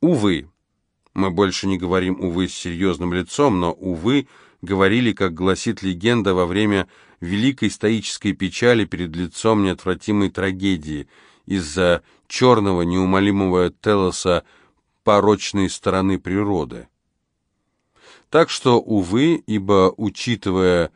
Увы, мы больше не говорим «увы» с серьезным лицом, но «увы» говорили, как гласит легенда, во время великой стоической печали перед лицом неотвратимой трагедии из-за черного неумолимого телоса порочной стороны природы. Так что, увы, ибо, учитывая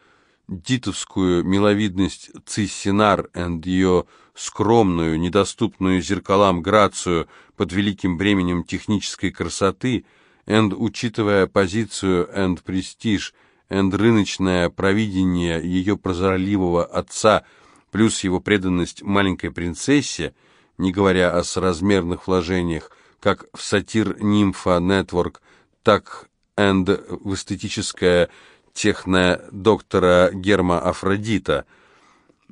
дитовскую миловидность Циссинар и ее скромную, недоступную зеркалам грацию под великим бременем технической красоты, and учитывая позицию and престиж, and рыночное провидение ее прозорливого отца, плюс его преданность маленькой принцессе, не говоря о соразмерных вложениях, как в сатир Нимфа Нетворк, так and в эстетическое техно доктора Герма Афродита.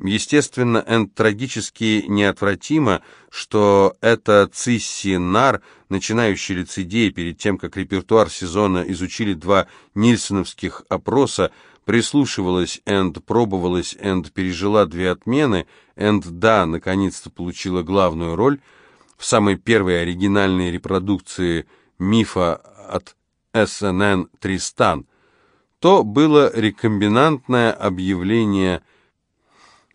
Естественно, энд трагически неотвратимо, что это Цисси Нар, начинающий лицедей, перед тем, как репертуар сезона изучили два нильсоновских опроса, прислушивалась энд пробовалась энд пережила две отмены, энд да, наконец-то получила главную роль в самой первой оригинальной репродукции мифа от СНН «Тристан», то было рекомбинантное объявление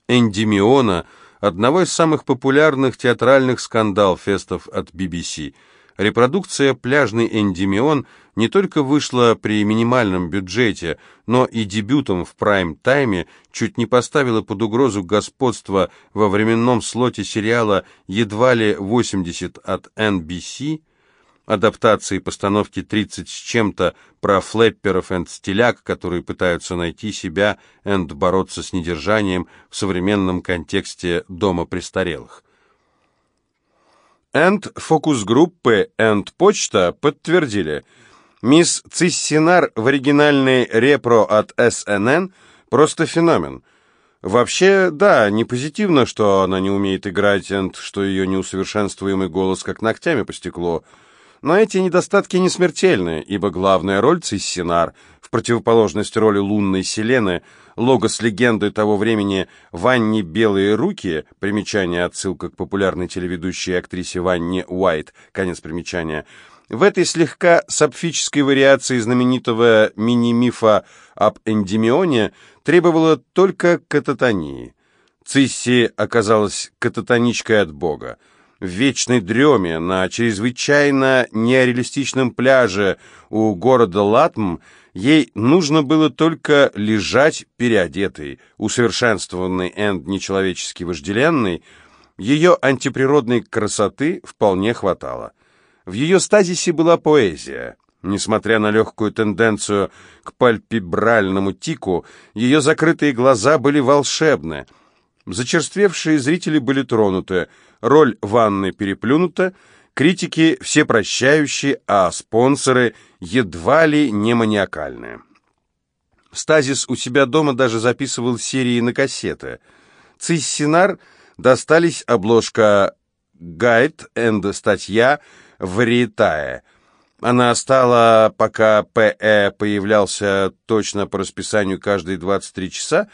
Эндимиона, одного из самых популярных театральных скандал-фестов от BBC. Репродукция «Пляжный Эндимион» не только вышла при минимальном бюджете, но и дебютом в прайм-тайме чуть не поставила под угрозу господство во временном слоте сериала едва ли 80 от NBC – адаптации постановки «30 с чем-то» про флэпперов и стиляк, которые пытаются найти себя и бороться с недержанием в современном контексте дома престарелых. Энд фокус-группы Энд Почта подтвердили, мисс Циссинар в оригинальной репро от СНН просто феномен. Вообще, да, не позитивно, что она не умеет играть, Энд, что ее неусовершенствуемый голос как ногтями по стеклу – но эти недостатки не смертельны, ибо главная роль Циссинар, в противоположность роли лунной Селены, логос легенды того времени Ванни Белые Руки, примечание отсылка к популярной телеведущей актрисе Ванне Уайт, конец примечания, в этой слегка сапфической вариации знаменитого мини-мифа об Эндимионе требовало только кататонии. Цисси оказалась кататоничкой от бога в вечной дреме на чрезвычайно нереалистичном пляже у города Латм, ей нужно было только лежать переодетой, усовершенствованной энд нечеловечески вожделенной, ее антиприродной красоты вполне хватало. В ее стазисе была поэзия. Несмотря на легкую тенденцию к пальпебральному тику, ее закрытые глаза были волшебны. Зачерствевшие зрители были тронуты – роль ванны переплюнута, критики все прощающие, а спонсоры едва ли не маниакальные. Стазис у себя дома даже записывал серии на кассеты. Циссинар достались обложка «Гайд» энд статья «Вариетае». Она стала, пока П.Э. появлялся точно по расписанию каждые 23 часа,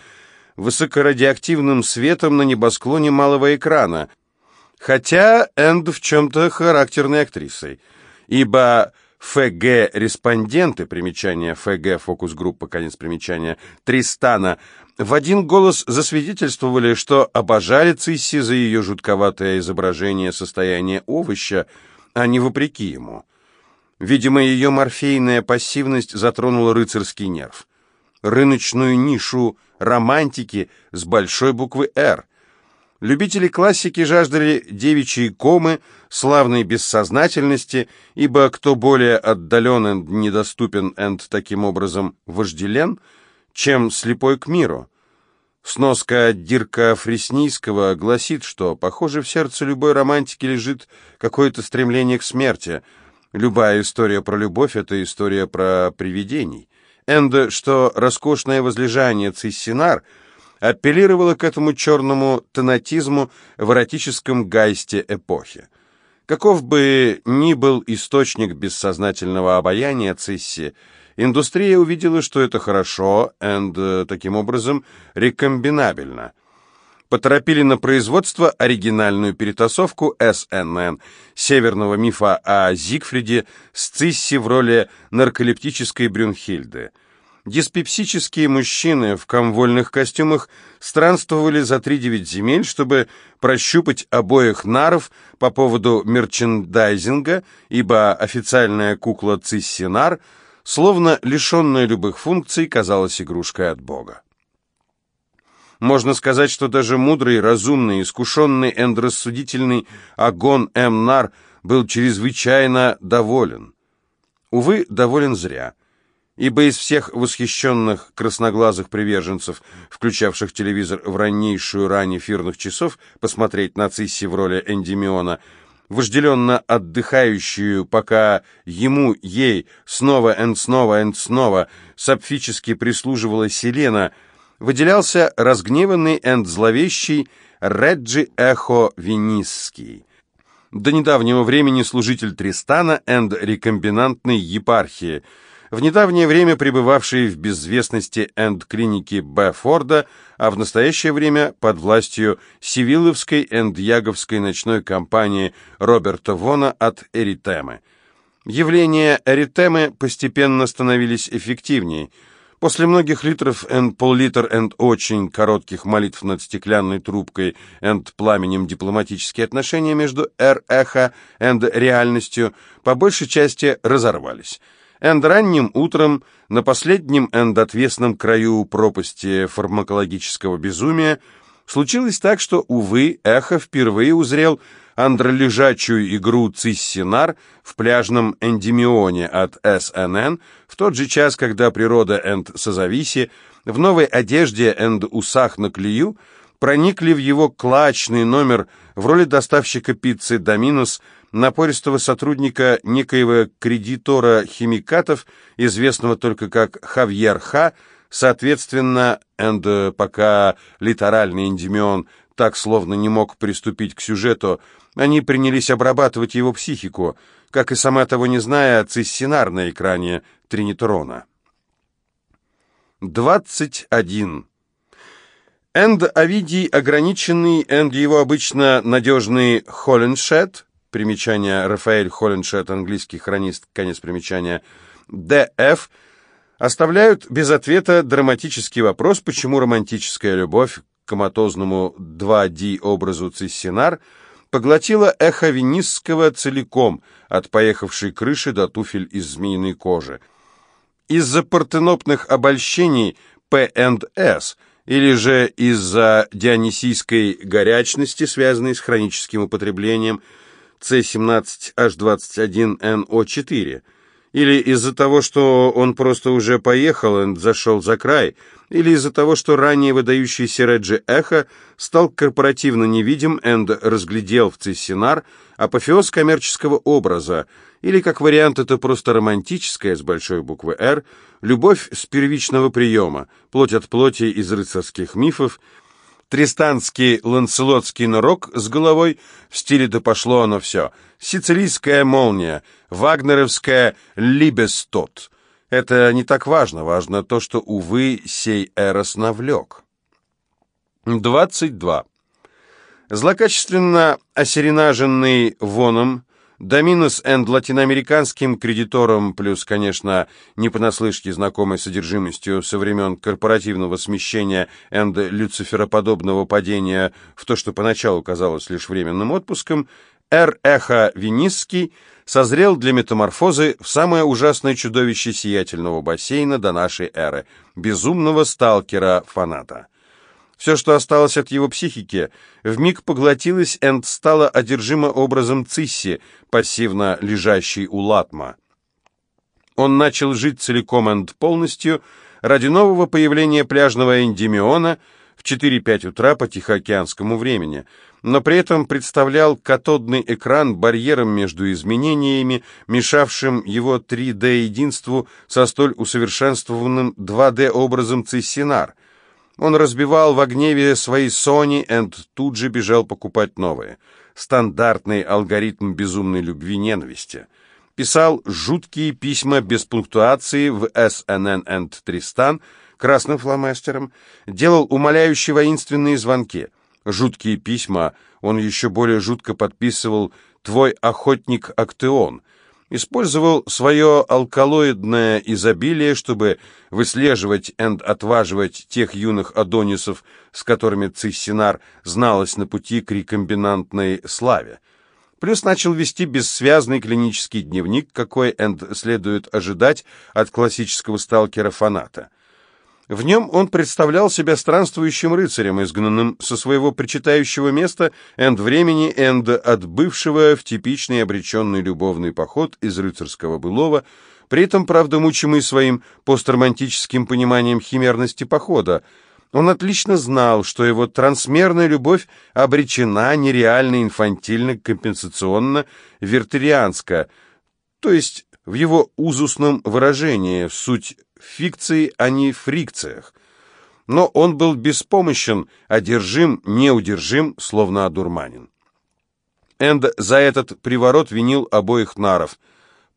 высокорадиоактивным светом на небосклоне малого экрана – Хотя Энд в чем-то характерной актрисой, ибо ФГ-респонденты, примечание ФГ, фокус-группа, конец примечания, Тристана, в один голос засвидетельствовали, что обожали Цисси за ее жутковатое изображение состояния овоща, а не вопреки ему. Видимо, ее морфейная пассивность затронула рыцарский нерв. Рыночную нишу романтики с большой буквы «Р», Любители классики жаждали девичьей комы, славной бессознательности, ибо кто более отдален и недоступен энд таким образом вожделен, чем слепой к миру. Сноска Дирка Фреснийского гласит, что, похоже, в сердце любой романтики лежит какое-то стремление к смерти. Любая история про любовь — это история про привидений. Энд, что роскошное возлежание Циссинар — апеллировала к этому черному тонатизму в эротическом гайсте эпохи. Каков бы ни был источник бессознательного обаяния Цисси, индустрия увидела, что это хорошо и, таким образом, рекомбинабельно. Поторопили на производство оригинальную перетасовку СНН, северного мифа о Зигфриде с Цисси в роли нарколептической Брюнхильды. Диспепсические мужчины в комвольных костюмах странствовали за три-девять земель, чтобы прощупать обоих наров по поводу мерчендайзинга, ибо официальная кукла Циссинар, словно лишенная любых функций, казалась игрушкой от бога. Можно сказать, что даже мудрый, разумный, искушенный и рассудительный Агон М. Нар был чрезвычайно доволен. Увы, доволен зря ибо из всех восхищенных красноглазых приверженцев, включавших телевизор в раннейшую рань эфирных часов, посмотреть на Цисси в роли Эндимиона, вожделенно отдыхающую, пока ему, ей, снова и снова и снова сапфически прислуживала Селена, выделялся разгневанный и зловещий Реджи Эхо Венисский. До недавнего времени служитель Тристана и рекомбинантной епархии – в недавнее время пребывавший в безвестности энд-клиники Б. Форда, а в настоящее время под властью Сивилловской энд-Яговской ночной компании Роберта Вона от Эритемы. Явления Эритемы постепенно становились эффективнее. После многих литров энд пол-литр энд очень коротких молитв над стеклянной трубкой энд пламенем дипломатические отношения между Р-эхо энд реальностью по большей части разорвались. Энд ранним утром на последнем энд отвесном краю пропасти фармакологического безумия случилось так, что, увы, Эхо впервые узрел андролежачую игру Циссинар в пляжном эндемионе от СНН в тот же час, когда природа энд Созависи в новой одежде энд усах на клею проникли в его клачный номер в роли доставщика пиццы «Доминус» напористого сотрудника некоего кредитора химикатов, известного только как Хавьер Ха, соответственно, энд пока литеральный эндемион так словно не мог приступить к сюжету, они принялись обрабатывать его психику, как и сама того не зная, циссинар на экране Тринитрона. 21. Энд Овидий ограниченный, энд его обычно надежный Холленшет, примечание Рафаэль Холленшет, английский хронист, конец примечания, Д.Ф., оставляют без ответа драматический вопрос, почему романтическая любовь коматозному 2D образу Циссинар поглотила эхо Венисского целиком, от поехавшей крыши до туфель из змеиной кожи. Из-за партенопных обольщений П&С – или же из-за дионисийской горячности, связанной с хроническим употреблением С17H21NO4, или из-за того, что он просто уже поехал и зашел за край, или из-за того, что ранее выдающийся Реджи Эхо стал корпоративно невидим и разглядел в Цессинар апофеоз коммерческого образа, или, как вариант, это просто романтическая, с большой буквы «Р», любовь с первичного приема, плоть от плоти из рыцарских мифов, Тристанский ланцелотский нырок с головой, в стиле «да пошло оно все», сицилийская молния, вагнеровская «либестот». Это не так важно, важно то, что, увы, сей эрос навлек. 22. Злокачественно осеренаженный воном, Доминус энд латиноамериканским кредиторам, плюс, конечно, не понаслышке знакомой содержимостью со времен корпоративного смещения энд люцифероподобного падения в то, что поначалу казалось лишь временным отпуском, Р. Эхо Венисский созрел для метаморфозы в самое ужасное чудовище сиятельного бассейна до нашей эры — безумного сталкера-фаната. Все, что осталось от его психики, вмиг поглотилось Энд стало одержимо образом Цисси, пассивно лежащей у Латма. Он начал жить целиком Энд полностью ради нового появления пляжного эндемиона в 4-5 утра по тихоокеанскому времени, но при этом представлял катодный экран барьером между изменениями, мешавшим его 3D-единству со столь усовершенствованным 2D-образом Циссинар – он разбивал в гневе свои Sony и тут же бежал покупать новые. Стандартный алгоритм безумной любви-ненависти. Писал жуткие письма без пунктуации в SNN and Тристан красным фломастером, делал умоляющие воинственные звонки. жуткие письма он еще более жутко подписывал «Твой охотник Актеон», использовал свое алкалоидное изобилие, чтобы выслеживать и отваживать тех юных адонисов, с которыми Циссинар зналась на пути к рекомбинантной славе. Плюс начал вести бессвязный клинический дневник, какой Энд следует ожидать от классического сталкера-фаната. В нем он представлял себя странствующим рыцарем, изгнанным со своего причитающего места энд времени, энд отбывшего в типичный обреченный любовный поход из рыцарского былого, при этом, правда, мучимый своим постромантическим пониманием химерности похода, он отлично знал, что его трансмерная любовь обречена нереально инфантильно, компенсационно, вертерианско, то есть в его узусном выражении, суть фикции, а не фрикциях. Но он был беспомощен, одержим, неудержим, словно одурманен. Энд за этот приворот винил обоих наров.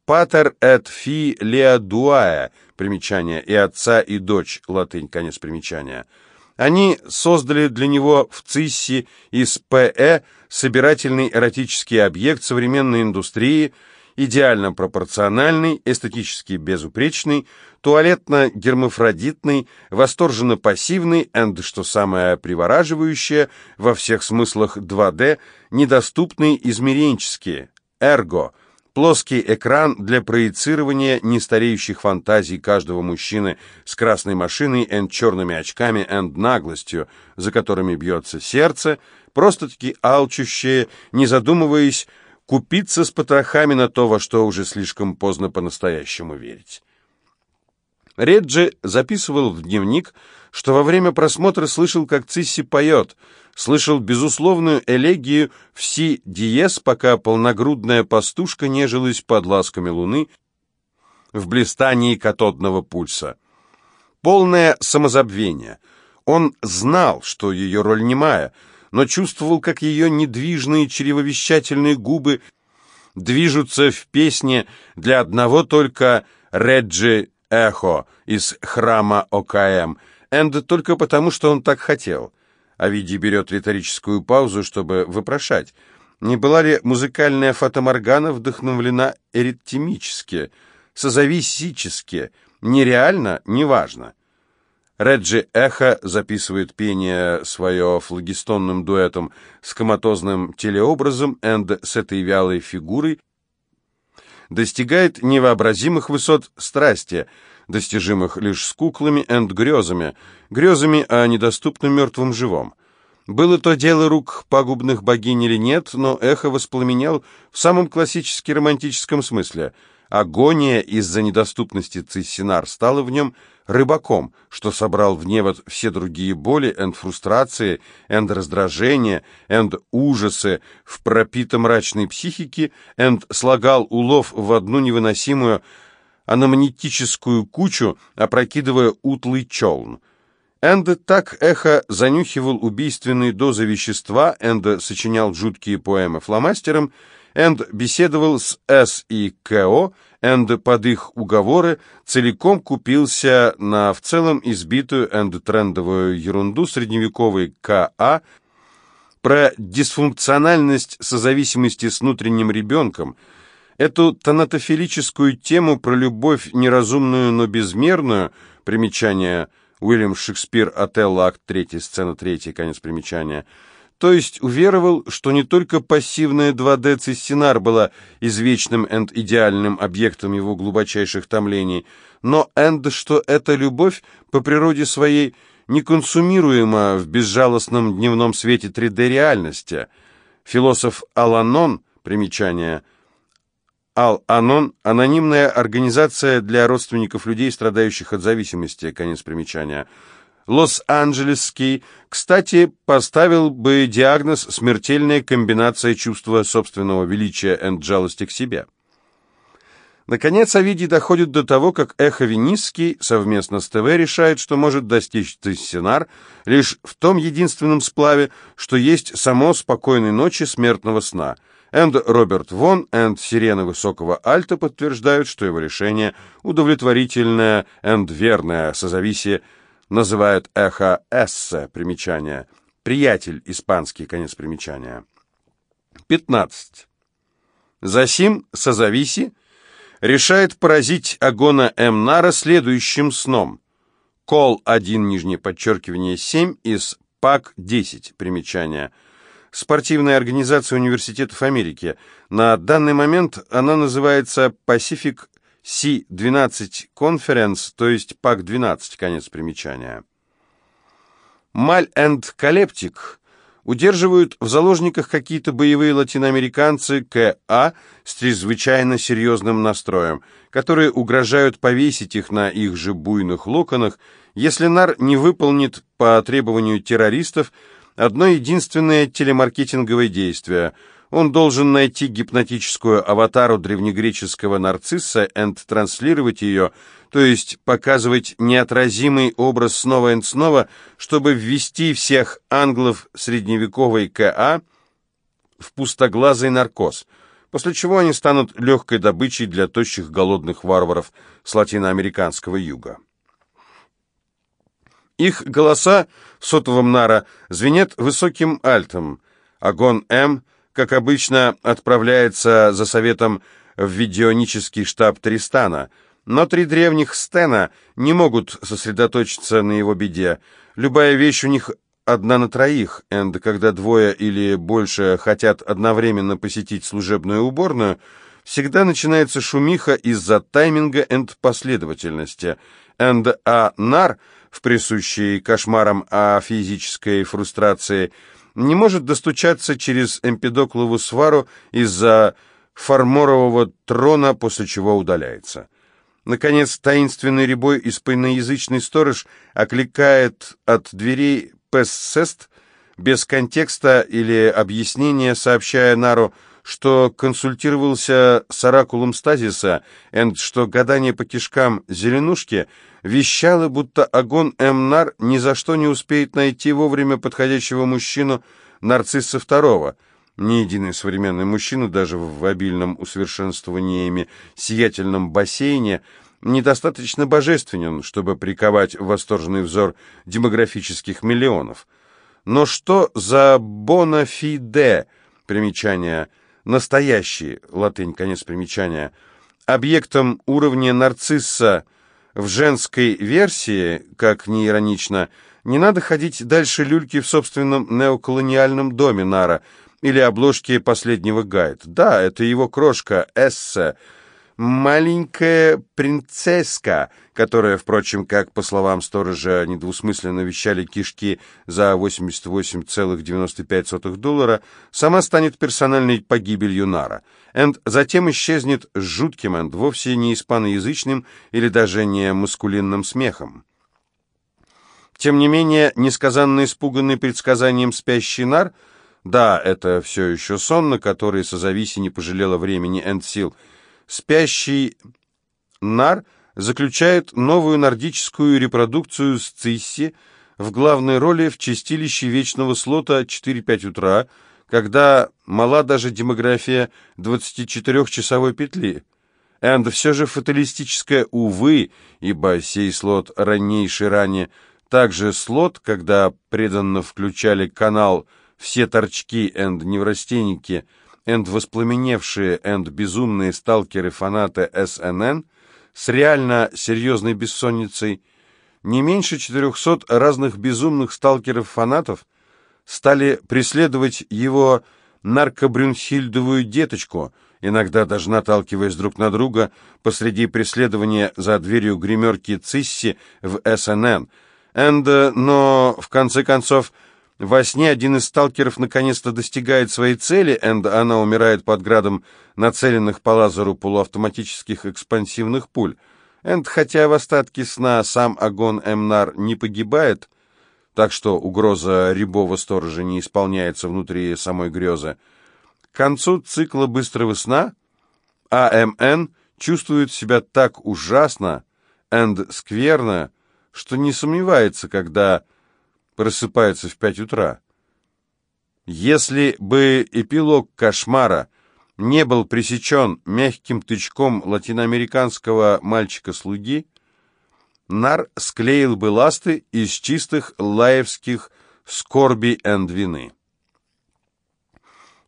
«Патер эт фи дуая» примечание, и отца, и дочь, латынь, конец примечания – они создали для него в ЦИССи из ПЭ собирательный эротический объект современной индустрии, идеально пропорциональный, эстетически безупречный, туалетно-гермафродитный, восторженно-пассивный and, что самое привораживающее, во всех смыслах 2D, недоступный измеренчески, эрго – Плоский экран для проецирования нестареющих фантазий каждого мужчины с красной машиной и черными очками и наглостью, за которыми бьется сердце, просто-таки алчущее, не задумываясь, купиться с потрохами на то, во что уже слишком поздно по-настоящему верить. Реджи записывал в дневник, что во время просмотра слышал, как Цисси поет, слышал безусловную элегию в си диез, пока полногрудная пастушка нежилась под ласками луны в блистании катодного пульса. Полное самозабвение. Он знал, что ее роль немая, но чувствовал, как ее недвижные чревовещательные губы движутся в песне для одного только Реджи Эхо из храма ОКМ — Энд только потому, что он так хотел. Авиди берет риторическую паузу, чтобы вопрошать. Не была ли музыкальная фатоморгана вдохновлена эритмически, созависически, нереально, неважно? Реджи Эхо записывает пение свое флагистонным дуэтом с коматозным телеобразом Энд с этой вялой фигурой, достигает невообразимых высот страсти – достижимых лишь с куклами и грезами, грезами о недоступном мертвом живом. Было то дело рук пагубных богинь или нет, но эхо воспламенял в самом классически романтическом смысле. Агония из-за недоступности Циссинар стала в нем рыбаком, что собрал в невод все другие боли, энд фрустрации, энд раздражения, энд ужасы в пропито мрачной психике, энд слагал улов в одну невыносимую аномнетическую кучу, опрокидывая утлый челн. Энде так эхо занюхивал убийственные дозы вещества, Энде сочинял жуткие поэмы фломастером, Энд беседовал с С и КО, Энд под их уговоры целиком купился на в целом избитую Энд трендовую ерунду средневековой КА про дисфункциональность созависимости с внутренним ребенком – Эту тонатофилическую тему про любовь неразумную, но безмерную, примечание Уильям Шекспир, Отелло, акт 3, сцена 3, конец примечания, то есть уверовал, что не только пассивная 2D Цессинар была извечным энд идеальным объектом его глубочайших томлений, но энд, что эта любовь по природе своей неконсумируема в безжалостном дневном свете 3D-реальности. Философ Аланон, примечание – Ал-Анон – анонимная организация для родственников людей, страдающих от зависимости, конец примечания. Лос-Анджелесский, кстати, поставил бы диагноз «смертельная комбинация чувства собственного величия и жалости к себе». Наконец, Овидий доходит до того, как Эхо Венисский совместно с ТВ решает, что может достичь Тессинар лишь в том единственном сплаве, что есть само спокойной ночи смертного сна – Энд Роберт Вон, энд Сирена Высокого Альта подтверждают, что его решение удовлетворительное энд верное созависие называют эхо эссе, примечание. приятель испанский, конец примечания. 15. Засим Сазависи решает поразить Агона Эмнара следующим сном. Кол 1, нижнее подчеркивание 7 из ПАК 10, примечание. Спортивная организация университетов Америки. На данный момент она называется Pacific C12 Conference, то есть ПАК 12, конец примечания. Маль энд Калептик удерживают в заложниках какие-то боевые латиноамериканцы КА с чрезвычайно серьезным настроем, которые угрожают повесить их на их же буйных локонах, если НАР не выполнит по требованию террористов одно единственное телемаркетинговое действие – он должен найти гипнотическую аватару древнегреческого нарцисса и транслировать ее, то есть показывать неотразимый образ снова и снова, чтобы ввести всех англов средневековой КА в пустоглазый наркоз, после чего они станут легкой добычей для тощих голодных варваров с латиноамериканского юга. Их голоса в сотовом Нара звенят высоким альтом. Агон М – как обычно, отправляется за советом в видеонический штаб Тристана, но три древних Стена не могут сосредоточиться на его беде. Любая вещь у них одна на троих, энд когда двое или больше хотят одновременно посетить служебную уборную, всегда начинается шумиха из-за тайминга энд последовательности. Энд а нар, в присущей кошмарам о физической фрустрации – не может достучаться через Эмпидоклову свару из-за фарморового трона, после чего удаляется. Наконец, таинственный рябой испаноязычный сторож окликает от дверей «Пессест» без контекста или объяснения, сообщая Нару, что консультировался с оракулом стазиса, и что гадание по кишкам зеленушки вещало, будто Агон Эмнар ни за что не успеет найти вовремя подходящего мужчину нарцисса второго. Ни единый современный мужчина, даже в обильном усовершенствованиями сиятельном бассейне, недостаточно божественен, чтобы приковать восторженный взор демографических миллионов. Но что за бонафиде, примечание – настоящий, латынь, конец примечания, объектом уровня нарцисса в женской версии, как ни иронично, не надо ходить дальше люльки в собственном неоколониальном доме Нара или обложки последнего гайд. Да, это его крошка, эссе, маленькая принцесска, которая, впрочем, как по словам сторожа, недвусмысленно вещали кишки за 88,95 доллара, сама станет персональной погибелью Нара. Энд затем исчезнет с жутким энд вовсе не испаноязычным или даже не маскулинным смехом. Тем не менее, несказанно испуганный предсказанием спящий Нар, да, это все еще сон, на который Созависи не пожалела времени энд сил, Спящий нар заключает новую нордическую репродукцию с Цисси в главной роли в чистилище Вечного Слота 4-5 утра, когда мала даже демография 24-часовой петли. Энд все же фаталистическое «увы», ибо сей слот раннейший ранее, также слот, когда преданно включали канал «Все торчки энд неврастенники», энд воспламеневшие энд безумные сталкеры-фанаты СНН с реально серьезной бессонницей, не меньше 400 разных безумных сталкеров-фанатов стали преследовать его наркобрюнхильдовую деточку, иногда даже наталкиваясь друг на друга посреди преследования за дверью гримерки Цисси в СНН. Энд, но, в конце концов, во сне один из сталкеров наконец-то достигает своей цели, энд она умирает под градом нацеленных по лазеру полуавтоматических экспансивных пуль. Энд, хотя в остатке сна сам Агон Эмнар не погибает, так что угроза рябого сторожа не исполняется внутри самой грезы, к концу цикла быстрого сна АМН чувствует себя так ужасно энд скверно, что не сомневается, когда просыпается в пять утра. Если бы эпилог кошмара не был пресечен мягким тычком латиноамериканского мальчика-слуги, Нар склеил бы ласты из чистых лаевских скорби энд вины.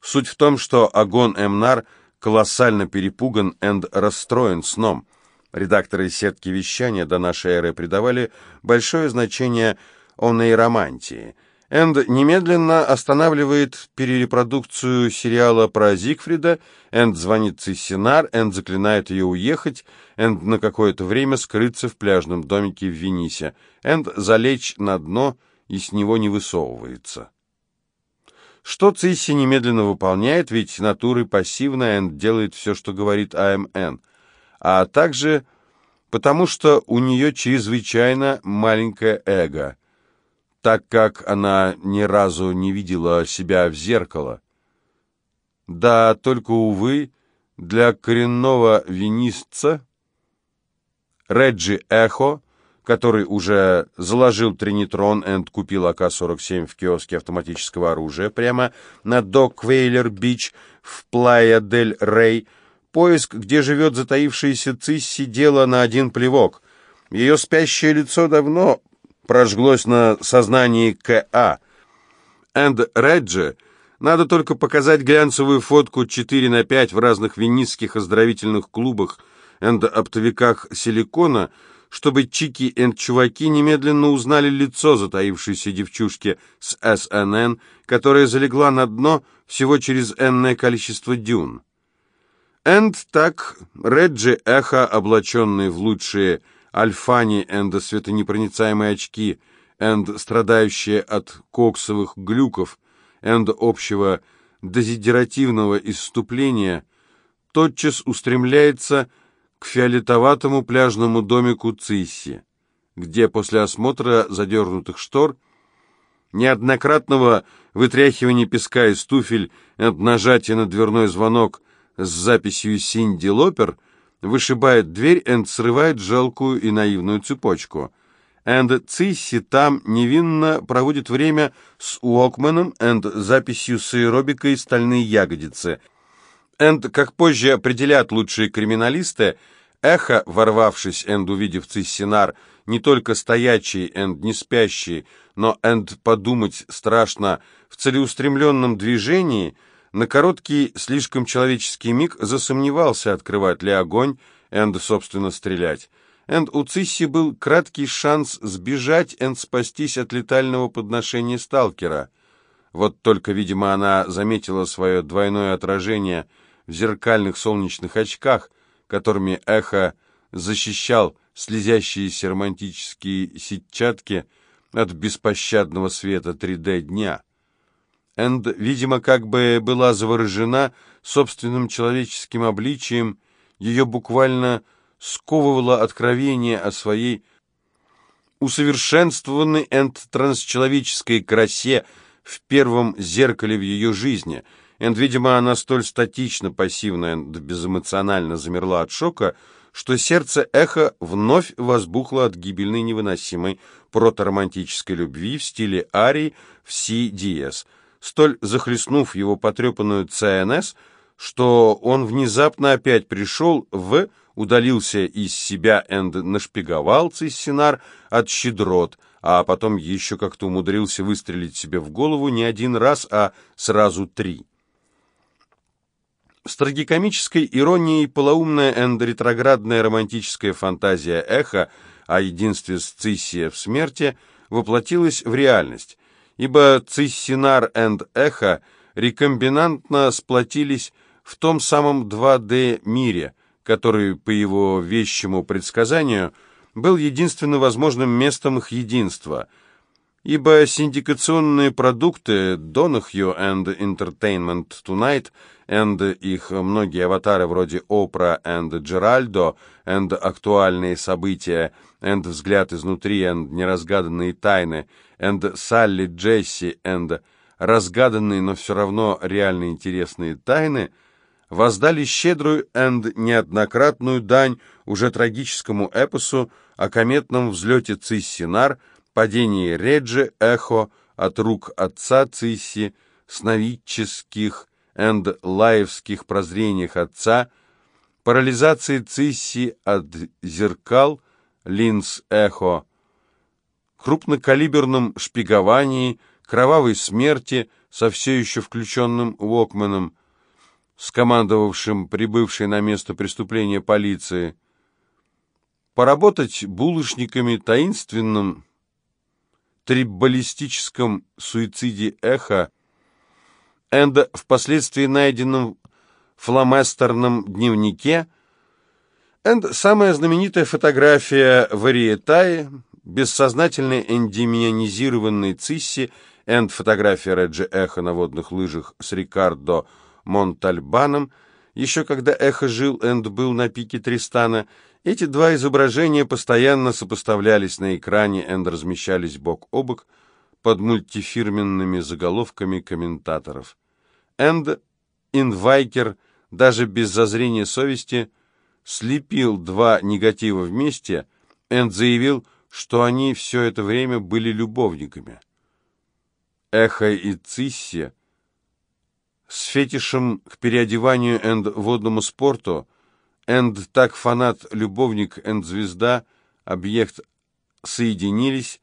Суть в том, что Агон Эмнар колоссально перепуган энд расстроен сном. Редакторы сетки вещания до нашей эры придавали большое значение онейромантии – Энд немедленно останавливает перерепродукцию сериала про Зигфрида, Энд звонит Циссинар, Энд заклинает ее уехать, Энд на какое-то время скрыться в пляжном домике в Венисе, Энд залечь на дно и с него не высовывается. Что Цисси немедленно выполняет, ведь натуры пассивная, Энд делает все, что говорит АМН, а также потому что у нее чрезвычайно маленькое эго – так как она ни разу не видела себя в зеркало. Да, только, увы, для коренного винистца Реджи Эхо, который уже заложил Тринитрон и купил АК-47 в киоске автоматического оружия прямо на Док-Квейлер-Бич в Плая-дель-Рей, поиск, где живет затаившаяся Цисси, дело на один плевок. Ее спящее лицо давно прожглось на сознании К.А. Энд Реджи надо только показать глянцевую фотку 4 на 5 в разных венецких оздоровительных клубах энд оптовиках силикона, чтобы чики энд чуваки немедленно узнали лицо затаившейся девчушки с СНН, которая залегла на дно всего через энное количество дюн. Энд так Реджи Эхо, облаченный в лучшие Альфани энд светонепроницаемые очки, энд страдающие от коксовых глюков, энд общего дезидеративного исступления, тотчас устремляется к фиолетоватому пляжному домику Цисси, где после осмотра задернутых штор, неоднократного вытряхивания песка из туфель, энд нажатия на дверной звонок с записью «Синди Лопер» вышибает дверь Энд срывает жалкую и наивную цепочку. Энд Цисси там невинно проводит время с Уокманом Энд записью с аэробикой «Стальные ягодицы». Энд, как позже определят лучшие криминалисты, эхо, ворвавшись Энд, увидев Циссинар, не только стоячий Энд не спящий, но Энд подумать страшно в целеустремленном движении – на короткий, слишком человеческий миг засомневался, открывать ли огонь, Энд, собственно, стрелять. Энд у Цисси был краткий шанс сбежать, Энд спастись от летального подношения сталкера. Вот только, видимо, она заметила свое двойное отражение в зеркальных солнечных очках, которыми эхо защищал слезящиеся романтические сетчатки от беспощадного света 3D-дня. Энд, видимо, как бы была заворожена собственным человеческим обличием, ее буквально сковывало откровение о своей усовершенствованной энд трансчеловеческой красе в первом зеркале в ее жизни. Энд, видимо, она столь статично, пассивно энд безэмоционально замерла от шока, что сердце эхо вновь возбухло от гибельной невыносимой проторомантической любви в стиле арии в си-диез – столь захлестнув его потрепанную ЦНС, что он внезапно опять пришел в, удалился из себя энд нашпиговал Циссинар от щедрот, а потом еще как-то умудрился выстрелить себе в голову не один раз, а сразу три. С трагикомической иронией полоумная энд ретроградная романтическая фантазия Эха о единстве с Циссия в смерти воплотилась в реальность ибо Циссинар энд Эхо рекомбинантно сплотились в том самом 2D-мире, который, по его вещему предсказанию, был единственно возможным местом их единства, ибо синдикационные продукты Donahue and Entertainment Tonight and их многие аватары вроде Опра and Джеральдо and актуальные события and взгляд изнутри and неразгаданные тайны – and Салли Джесси and разгаданные, но все равно реально интересные тайны воздали щедрую and неоднократную дань уже трагическому эпосу о кометном взлете Циссинар, падении Реджи Эхо от рук отца Цисси, сновидческих and лаевских прозрениях отца, парализации Цисси от зеркал, линз Эхо, крупнокалиберном шпиговании, кровавой смерти со все еще включенным Уокманом, скомандовавшим прибывшей на место преступления полиции, поработать булочниками таинственным триббалистическом суициде Эхо, Энд впоследствии найденном фломастерном дневнике, Энд самая знаменитая фотография Вариетаи, бессознательной эндемионизированной Цисси, Энд фотография Реджи Эхо на водных лыжах с Рикардо Монтальбаном, еще когда Эхо жил, Энд был на пике Тристана, эти два изображения постоянно сопоставлялись на экране, Энд размещались бок о бок под мультифирменными заголовками комментаторов. Энд Инвайкер, даже без зазрения совести, слепил два негатива вместе, Энд заявил, что они все это время были любовниками. Эхо и Цисси с фетишем к переодеванию энд водному спорту, энд так фанат, любовник энд звезда, объект соединились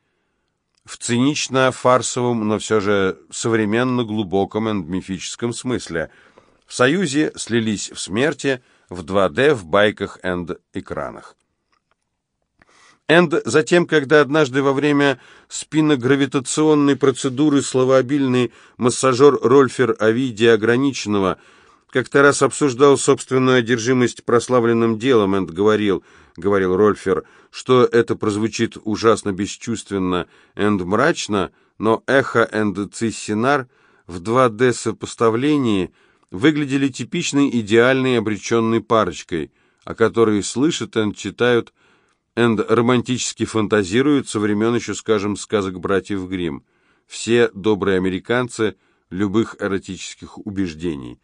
в цинично-фарсовом, но все же современно-глубоком энд мифическом смысле. В союзе слились в смерти, в 2D, в байках энд экранах. Энд затем, когда однажды во время спиногравитационной процедуры словообильный массажер Рольфер Овидия Ограниченного как-то раз обсуждал собственную одержимость прославленным делом, Энд говорил, говорил Рольфер, что это прозвучит ужасно бесчувственно, Энд мрачно, но эхо Энд Циссинар в 2D-сопоставлении выглядели типичной идеальной обреченной парочкой, о которой слышат Энд читают Энд романтически фантазирует со времен еще, скажем, сказок братьев Гримм. Все добрые американцы любых эротических убеждений.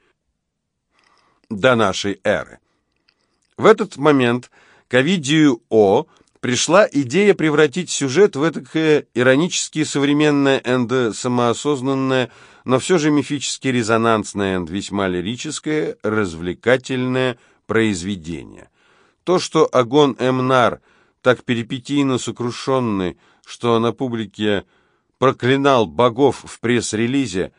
До нашей эры. В этот момент к Овидию О пришла идея превратить сюжет в этакое иронически современное энд самоосознанное, но все же мифически резонансное энд весьма лирическое, развлекательное произведение. То, что Агон Эмнар – так перипетийно сокрушенный, что на публике проклинал богов в пресс-релизе,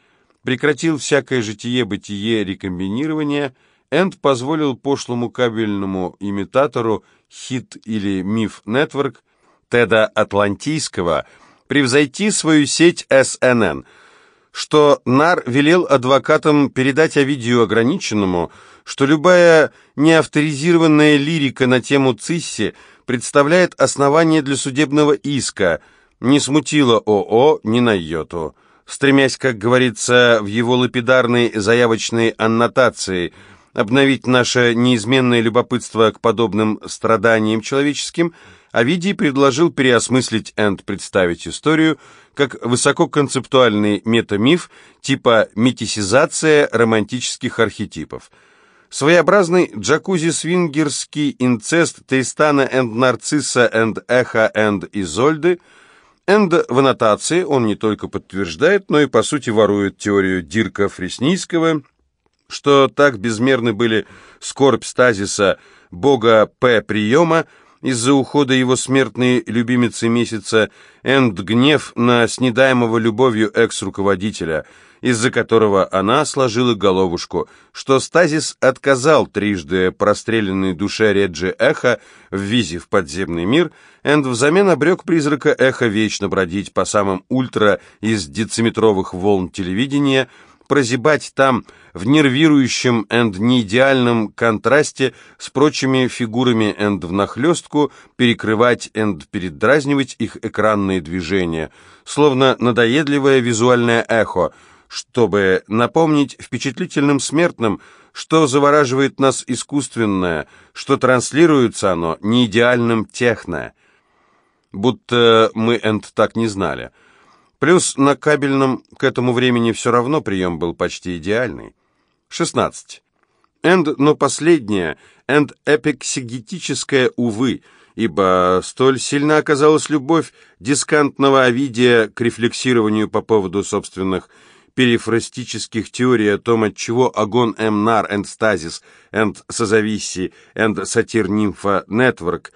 прекратил всякое житие-бытие рекомбинирования, Энд позволил пошлому кабельному имитатору хит или миф Нетворк Теда Атлантийского превзойти свою сеть СНН, что Нар велел адвокатам передать о видео ограниченному, что любая неавторизированная лирика на тему Цисси – представляет основание для судебного иска, не смутило ООО ни на йоту. Стремясь, как говорится в его лапидарной заявочной аннотации, обновить наше неизменное любопытство к подобным страданиям человеческим, Овидий предложил переосмыслить энд представить историю как высококонцептуальный метамиф типа метисизация романтических архетипов – Своеобразный джакузи-свингерский инцест Тристана энд Нарцисса энд Эха энд Изольды Энд в аннотации он не только подтверждает, но и по сути ворует теорию Дирка Фреснийского, что так безмерны были скорбь стазиса бога П. Приема из-за ухода его смертной любимицы месяца, энд гнев на снедаемого любовью экс-руководителя – из-за которого она сложила головушку, что Стазис отказал трижды простреленной душе Реджи Эхо в визе в подземный мир, Энд взамен обрек призрака Эхо вечно бродить по самым ультра из дециметровых волн телевидения, прозябать там в нервирующем энд неидеальном контрасте с прочими фигурами энд внахлёстку, перекрывать энд передразнивать их экранные движения, словно надоедливое визуальное эхо – чтобы напомнить впечатлительным смертным, что завораживает нас искусственное, что транслируется оно неидеальным техно. Будто мы Энд так не знали. Плюс на кабельном к этому времени все равно прием был почти идеальный. 16. Энд, но последнее, энд эпиксигетическое, увы, ибо столь сильна оказалась любовь дискантного Овидия к рефлексированию по поводу собственных перифрастических теорий о том, от чего агон М-нар and стазис and созависси and сатир-нимфа нетворк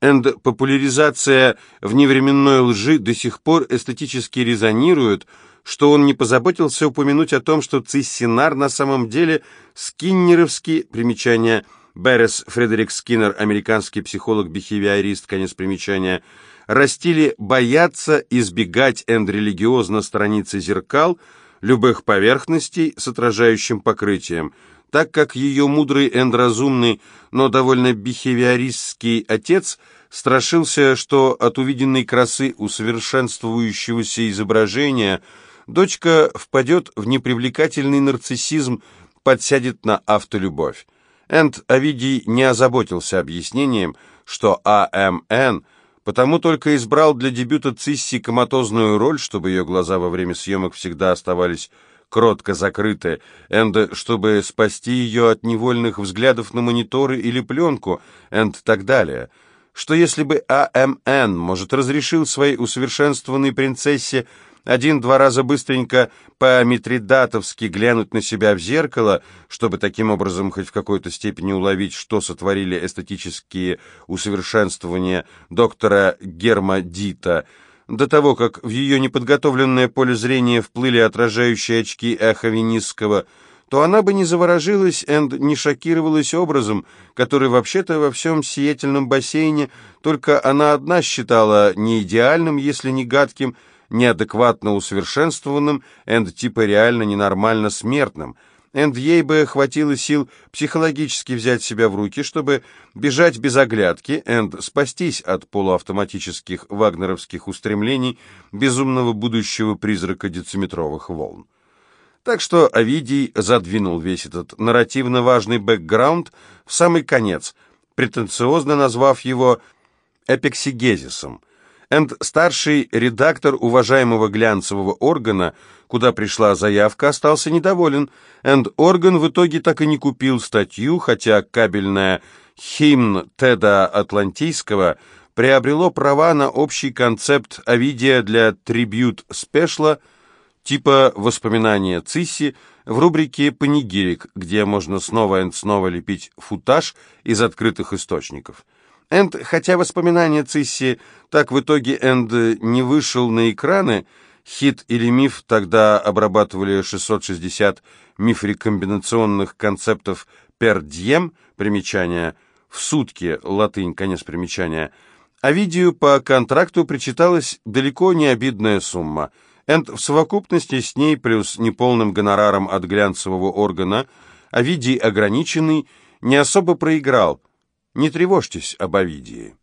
and популяризация вневременной лжи до сих пор эстетически резонируют, что он не позаботился упомянуть о том, что Циссинар на самом деле скиннеровский, примечание Берес Фредерик Скиннер, американский психолог-бихевиорист, конец примечания, растили бояться, избегать эндрелигиозно страницы зеркал, любых поверхностей с отражающим покрытием, так как ее мудрый эндразумный, но довольно бихевиористский отец страшился, что от увиденной красы усовершенствующегося изображения дочка впадет в непривлекательный нарциссизм, подсядет на автолюбовь. Энд Овидий не озаботился объяснением, что АМН потому только избрал для дебюта Цисси коматозную роль, чтобы ее глаза во время съемок всегда оставались кротко закрыты, энд чтобы спасти ее от невольных взглядов на мониторы или пленку, энд так далее. Что если бы АМН, может, разрешил своей усовершенствованной принцессе один-два раза быстренько по-митридатовски глянуть на себя в зеркало, чтобы таким образом хоть в какой-то степени уловить, что сотворили эстетические усовершенствования доктора Гермодита, до того, как в ее неподготовленное поле зрения вплыли отражающие очки Эховинисского, то она бы не заворожилась и не шокировалась образом, который вообще-то во всем сиятельном бассейне только она одна считала не идеальным, если не гадким, неадекватно усовершенствованным энд типа реально ненормально смертным. Энд ей бы хватило сил психологически взять себя в руки, чтобы бежать без оглядки энд спастись от полуавтоматических вагнеровских устремлений безумного будущего призрака дециметровых волн. Так что Овидий задвинул весь этот нарративно важный бэкграунд в самый конец, претенциозно назвав его эпексигезисом – Энд старший редактор уважаемого глянцевого органа, куда пришла заявка, остался недоволен. Энд орган в итоге так и не купил статью, хотя кабельная «Химн Теда Атлантийского» приобрело права на общий концепт Овидия для трибют спешла типа «Воспоминания Цисси» в рубрике «Панигирик», где можно снова и снова лепить футаж из открытых источников. Энд, хотя воспоминания Цисси так в итоге Энд не вышел на экраны, хит или миф тогда обрабатывали 660 мифрекомбинационных концептов per diem, примечание, в сутки, латынь, конец примечания, а видео по контракту причиталась далеко не обидная сумма. Энд в совокупности с ней плюс неполным гонораром от глянцевого органа, а виде ограниченный, не особо проиграл – не тревожьтесь об Овидии.